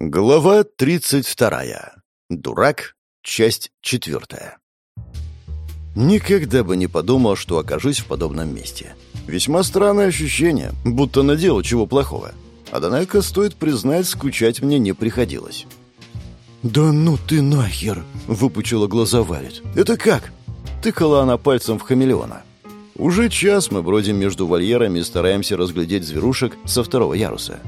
Глава 32. Дурак. Часть 4. Никогда бы не подумал, что окажусь в подобном месте. Весьма странное ощущение, будто наделал чего плохого. Однако, стоит признать, скучать мне не приходилось. «Да ну ты нахер!» — выпучила глаза Валет. «Это как?» — тыкала она пальцем в хамелеона. Уже час мы бродим между вольерами и стараемся разглядеть зверушек со второго яруса.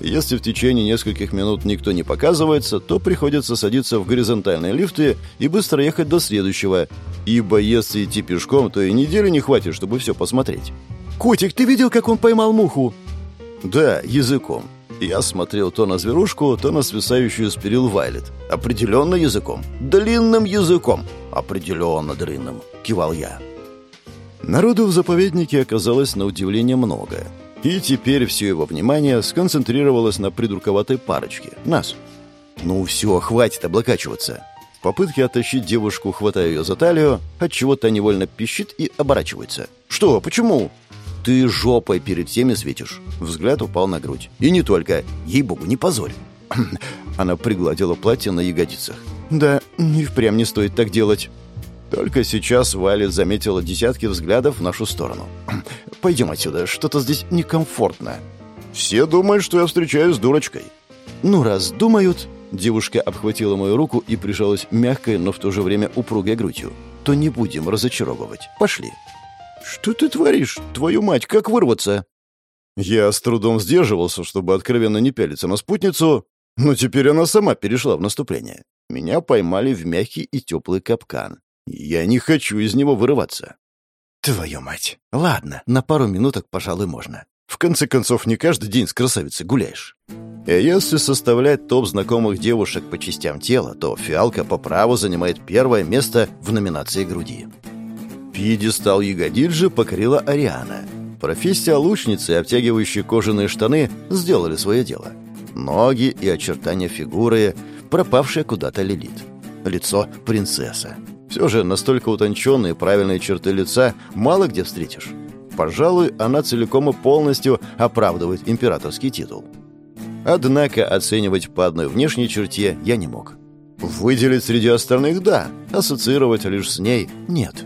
Если в течение нескольких минут никто не показывается, то приходится садиться в горизонтальные лифты и быстро ехать до следующего, ибо если идти пешком, то и недели не хватит, чтобы все посмотреть. «Котик, ты видел, как он поймал муху?» «Да, языком». Я смотрел то на зверушку, то на свисающую с перил Вайлет. Определенно языком. Длинным языком. Определенно длинным. Кивал я. Народу в заповеднике оказалось на удивление много. И теперь все его внимание сконцентрировалось на придурковатой парочке. Нас. Ну все, хватит облокачиваться. В попытке оттащить девушку, хватая ее за талию, отчего та невольно пищит и оборачивается. «Что? Почему?» «Ты жопой перед всеми светишь». Взгляд упал на грудь. «И не только. Ей-богу, не позорь». Она пригладила платье на ягодицах. «Да, и впрямь не стоит так делать». Только сейчас Валет заметила десятки взглядов в нашу сторону. «Пойдем отсюда, что-то здесь некомфортно». «Все думают, что я встречаюсь с дурочкой». «Ну, раз думают...» Девушка обхватила мою руку и прижалась мягкой, но в то же время упругой грудью. «То не будем разочаровывать. Пошли». «Что ты творишь? Твою мать, как вырваться?» Я с трудом сдерживался, чтобы откровенно не пялиться на спутницу, но теперь она сама перешла в наступление. Меня поймали в мягкий и теплый капкан. Я не хочу из него вырываться. Твою мать. Ладно, на пару минуток, пожалуй, можно. В конце концов, не каждый день с красавицей гуляешь. И если составлять топ знакомых девушек по частям тела, то фиалка по праву занимает первое место в номинации груди. Пьедестал ягодиц же покорила Ариана. Профессия лучницы и обтягивающие кожаные штаны сделали свое дело. Ноги и очертания фигуры, пропавшая куда-то Лилит. Лицо — принцесса. Все же настолько утонченные правильные черты лица мало где встретишь. Пожалуй, она целиком и полностью оправдывает императорский титул. Однако оценивать по одной внешней черте я не мог. Выделить среди остальных – да, ассоциировать лишь с ней – нет.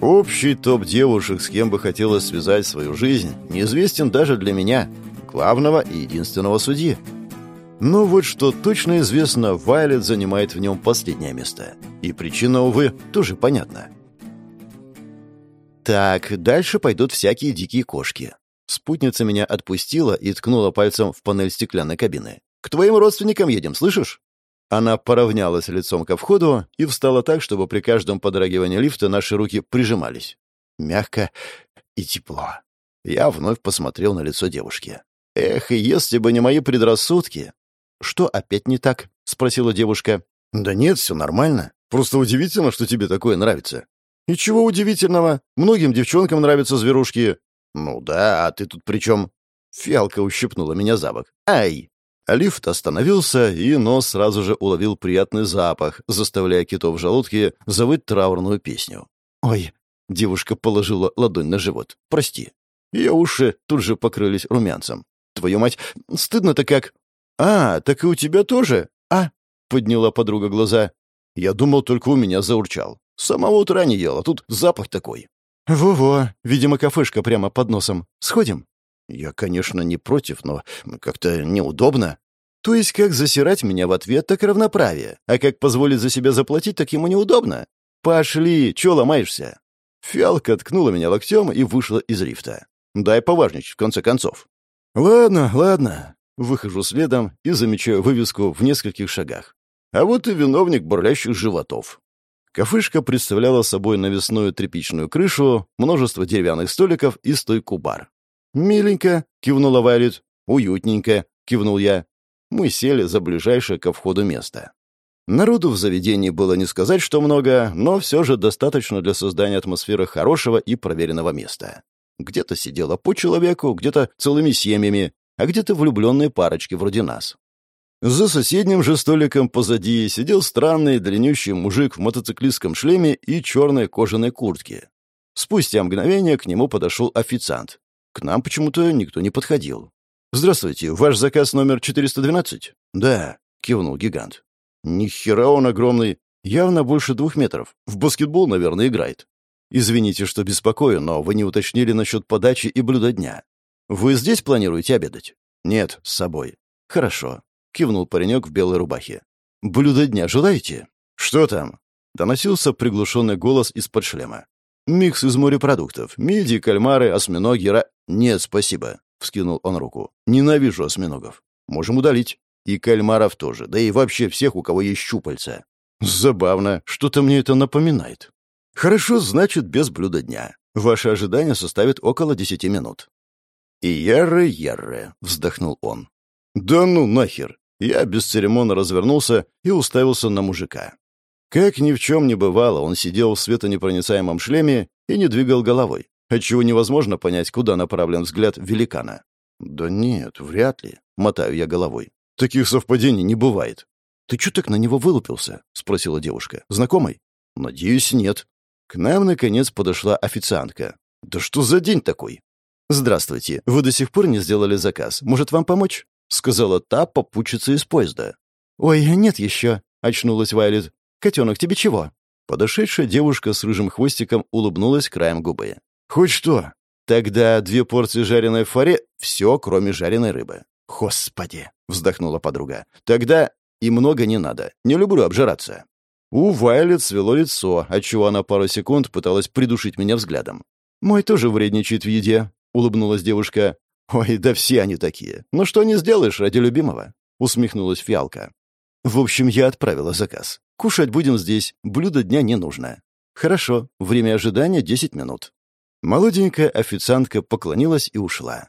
Общий топ девушек, с кем бы хотелось связать свою жизнь, неизвестен даже для меня, главного и единственного судьи. Но вот что точно известно, Вайлет занимает в нем последнее место. И причина, увы, тоже понятна. Так, дальше пойдут всякие дикие кошки. Спутница меня отпустила и ткнула пальцем в панель стеклянной кабины. «К твоим родственникам едем, слышишь?» Она поравнялась лицом ко входу и встала так, чтобы при каждом подрагивании лифта наши руки прижимались. Мягко и тепло. Я вновь посмотрел на лицо девушки. Эх, если бы не мои предрассудки, «Что опять не так?» — спросила девушка. «Да нет, все нормально. Просто удивительно, что тебе такое нравится». «И чего удивительного? Многим девчонкам нравятся зверушки». «Ну да, а ты тут при чем?» Фиалка ущипнула меня за бок. «Ай!» Лифт остановился, и нос сразу же уловил приятный запах, заставляя китов в желудке завыть траурную песню. «Ой!» — девушка положила ладонь на живот. «Прости». Ее уши тут же покрылись румянцем. «Твою мать, стыдно-то как!» «А, так и у тебя тоже? А?» — подняла подруга глаза. «Я думал, только у меня заурчал. С самого утра не ел, а тут запах такой». «Во-во, видимо, кафешка прямо под носом. Сходим?» «Я, конечно, не против, но как-то неудобно». «То есть как засирать меня в ответ, так равноправие, а как позволить за себя заплатить, так ему неудобно? Пошли, чё ломаешься?» Фиалка ткнула меня локтем и вышла из лифта. «Дай поважничать, в конце концов». «Ладно, ладно. Выхожу следом и замечаю вывеску в нескольких шагах. А вот и виновник бурлящих животов. Кафешка представляла собой навесную тряпичную крышу, множество деревянных столиков и стойку бар. «Миленько», — кивнула Вайлет. «Уютненько», — кивнул я. Мы сели за ближайшее ко входу место. Народу в заведении было не сказать, что много, но все же достаточно для создания атмосферы хорошего и проверенного места. Где-то сидело по человеку, где-то целыми семьями, а где-то влюбленные парочки вроде нас. За соседним же столиком позади сидел странный длиннющий мужик в мотоциклистском шлеме и черной кожаной куртке. Спустя мгновение к нему подошел официант. К нам почему-то никто не подходил. «Здравствуйте, ваш заказ номер 412?» «Да», — кивнул гигант. «Ни хера он огромный. Явно больше двух метров. В баскетбол, наверное, играет. Извините, что беспокою, но вы не уточнили насчет подачи и блюда дня. Вы здесь планируете обедать? Нет, с собой. Хорошо. Кивнул паренек в белой рубахе. Блюдо дня желаете? Что там? Доносился приглушенный голос из-под шлема. Микс из морепродуктов. Мидии, кальмары, осьминоги, ра... Нет, спасибо. Вскинул он руку. Ненавижу осьминогов. Можем удалить. И кальмаров тоже. Да и вообще всех, у кого есть щупальца. Забавно, что-то мне это напоминает. Хорошо, значит, без блюда дня. Ваше ожидание составит около десяти минут. «Яры-яры», — вздохнул он. «Да ну нахер!» Я бесцеремонно развернулся и уставился на мужика. Как ни в чем не бывало, он сидел в светонепроницаемом шлеме и не двигал головой, отчего невозможно понять, куда направлен взгляд великана. «Да нет, вряд ли», — мотаю я головой. «Таких совпадений не бывает». «Ты чё так на него вылупился?» — спросила девушка. «Знакомый?» «Надеюсь, нет». К нам, наконец, подошла официантка. «Да что за день такой?» «Здравствуйте. Вы до сих пор не сделали заказ. Может, вам помочь?» — сказала та попутчица из поезда. «Ой, нет еще», — очнулась Вайлет. «Котенок, тебе чего?» Подошедшая девушка с рыжим хвостиком улыбнулась краем губы. «Хоть что?» «Тогда две порции жареной фаре, все, кроме жареной рыбы». «Господи!» — вздохнула подруга. «Тогда и много не надо. Не люблю обжираться». У Вайлет свело лицо, отчего она пару секунд пыталась придушить меня взглядом. «Мой тоже вредничает в еде», — улыбнулась девушка. «Ой, да все они такие. Ну что не сделаешь ради любимого?» — усмехнулась фиалка. «В общем, я отправила заказ. Кушать будем здесь, блюда дня не нужно». «Хорошо, время ожидания — десять минут». Молоденькая официантка поклонилась и ушла.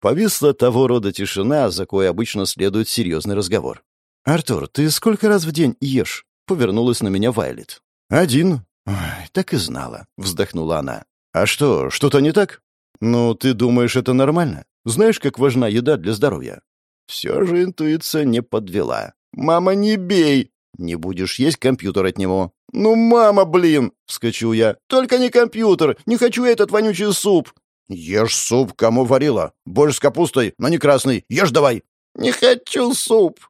Повисла того рода тишина, за кое обычно следует серьезный разговор. «Артур, ты сколько раз в день ешь?» — повернулась на меня Вайлет. «Один». Ой, «Так и знала», — вздохнула она. «А что, что-то не так?» «Ну, ты думаешь, это нормально? Знаешь, как важна еда для здоровья?» Все же интуиция не подвела. «Мама, не бей!» «Не будешь есть, компьютер отниму». «Ну, мама, блин!» — вскочил я. «Только не компьютер! Не хочу этот вонючий суп!» «Ешь суп, кому варила. Борщ с капустой, но не красный. Ешь давай!» «Не хочу суп!»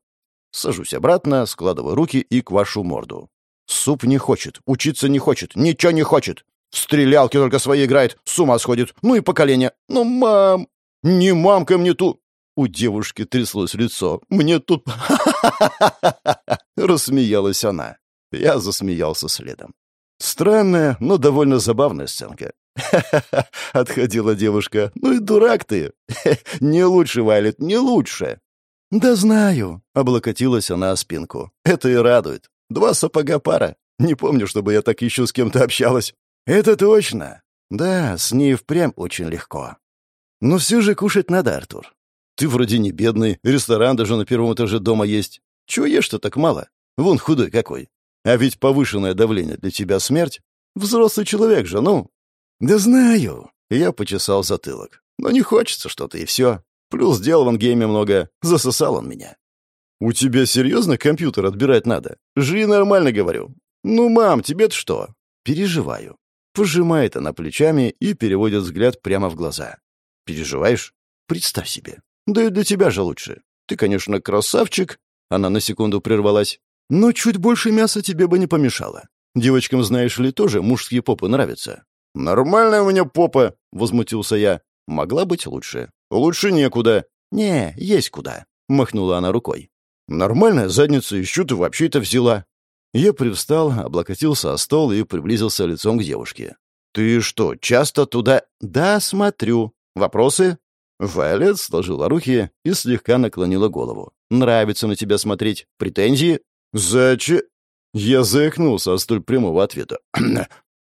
Сажусь обратно, складываю руки и квашу морду. Суп не хочет, учиться не хочет, ничего не хочет. В стрелялки только свои играет, с ума сходит. Ну и поколение. Ну, мам! Не мамка мне тут... У девушки тряслось лицо. Мне тут... Рассмеялась она. Я засмеялся следом. Странная, но довольно забавная сценка. отходила девушка. «Ну и дурак ты! Не лучше, Вайлет, не лучше!» «Да знаю», — облокотилась она о спинку. «Это и радует. Два сапога пара. Не помню, чтобы я так еще с кем-то общалась». «Это точно. Да, с ней впрямь очень легко. Но все же кушать надо, Артур. Ты вроде не бедный, ресторан даже на первом этаже дома есть. Чего ешь-то так мало? Вон худой какой. А ведь повышенное давление для тебя смерть. Взрослый человек же, ну». «Да знаю». Я почесал затылок. «Но не хочется что-то, и все. Плюс дел в ангейме много. Засосал он меня». «У тебя серьезно компьютер отбирать надо? Живи нормально, говорю». «Ну, мам, тебе-то что?» «Переживаю. Пожимает она плечами и переводит взгляд прямо в глаза. «Переживаешь? Представь себе. Да и для тебя же лучше. Ты, конечно, красавчик». Она на секунду прервалась. «Но чуть больше мяса тебе бы не помешало. Девочкам, знаешь ли, тоже мужские попы нравятся». «Нормальная у меня попа», — возмутился я. «Могла быть лучше». «Лучше некуда». «Не, есть куда», — махнула она рукой. «Нормальная задница, что ты вообще это взяла?» Я привстал, облокотился о стол и приблизился лицом к девушке. «Ты что, часто туда...» «Да, смотрю. Вопросы?» Вайлет сложила руки и слегка наклонила голову. «Нравится на тебя смотреть. Претензии?» «Зачем?» Я заикнулся от столь прямого ответа.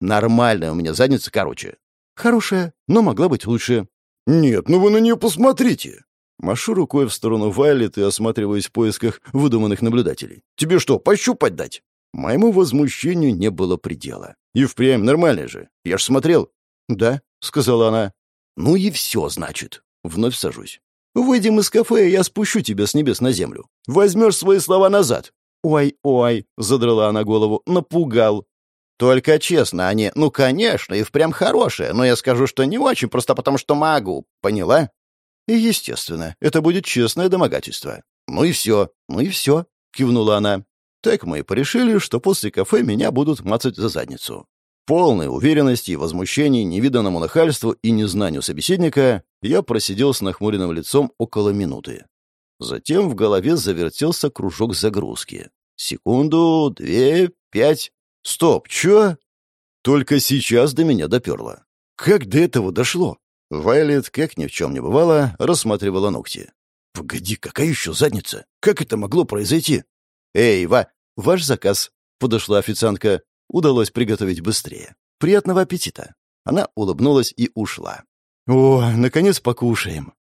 «Нормальная у меня задница, короче». «Хорошая, но могла быть лучше». «Нет, ну вы на нее посмотрите!» Машу рукой в сторону Вайлет и осматриваюсь в поисках выдуманных наблюдателей. «Тебе что, пощупать дать?» Моему возмущению не было предела. «И впрямь нормально же. Я ж смотрел». «Да», — сказала она. «Ну и все, значит». Вновь сажусь. «Выйдем из кафе, и я спущу тебя с небес на землю. Возьмешь свои слова назад». «Ой-ой», — задрала она голову, — «напугал». «Только честно, они, ну, конечно, и впрямь хорошие, но я скажу, что не очень, просто потому что могу. Поняла?» И, естественно, это будет честное домогательство. Ну и все, ну и все, кивнула она. Так мы и порешили, что после кафе меня будут мацать за задницу. Полной уверенности и возмущений невиданному нахальству и незнанию собеседника я просидел с нахмуренным лицом около минуты. Затем в голове завертелся кружок загрузки. Секунду, две, пять. Стоп, чё? Только сейчас до меня доперло. Как до этого дошло? Вайлет, как ни в чем не бывало, рассматривала ногти. «Погоди, какая еще задница? Как это могло произойти?» «Эй, Ва, ваш заказ!» — подошла официантка. Удалось приготовить быстрее. «Приятного аппетита!» Она улыбнулась и ушла. «О, наконец покушаем!»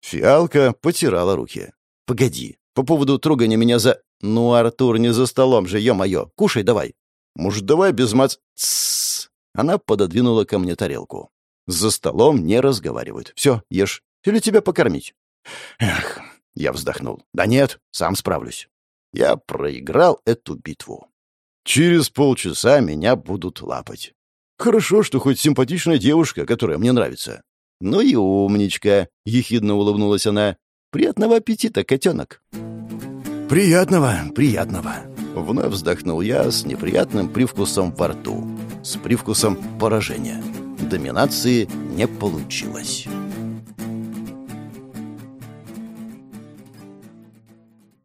Фиалка потирала руки. «Погоди, по поводу трогания меня за...» «Ну, Артур, не за столом же, ё-моё! Кушай давай!» «Может, давай без мац...» «Тссс!» Она пододвинула ко мне тарелку. «За столом не разговаривают. Все, ешь. Или тебя покормить?» «Эх!» — я вздохнул. «Да нет, сам справлюсь». Я проиграл эту битву. Через полчаса меня будут лапать. Хорошо, что хоть симпатичная девушка, которая мне нравится. Ну и умничка, — ехидно улыбнулась она. Приятного аппетита, котенок. Приятного, приятного. Вновь вздохнул я с неприятным привкусом во рту. С привкусом поражения. Доминации не получилось.